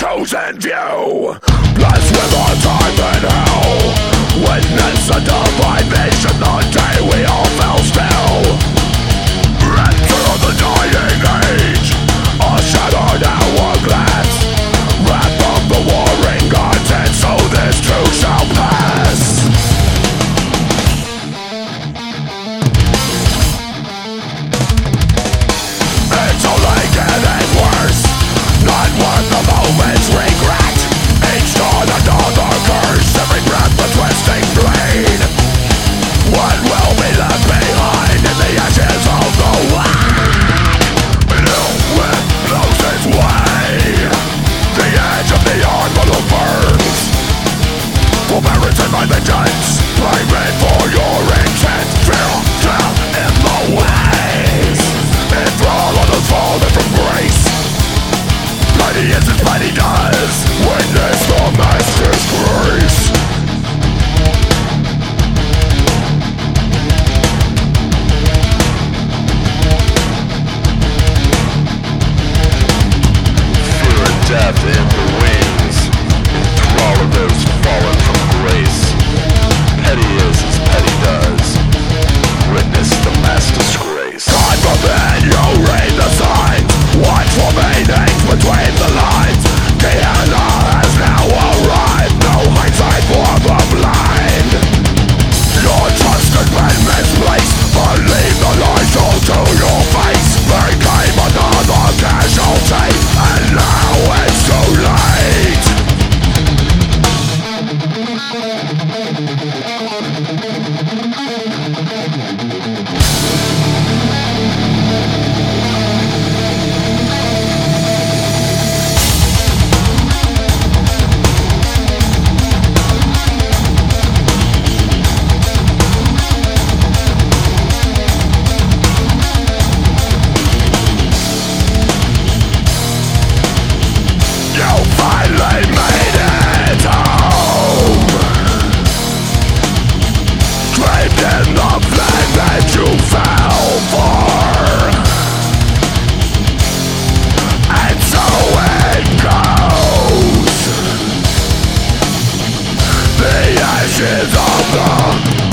chosen few. Blessed with our time in hell. Witness the divine mission the day we all się za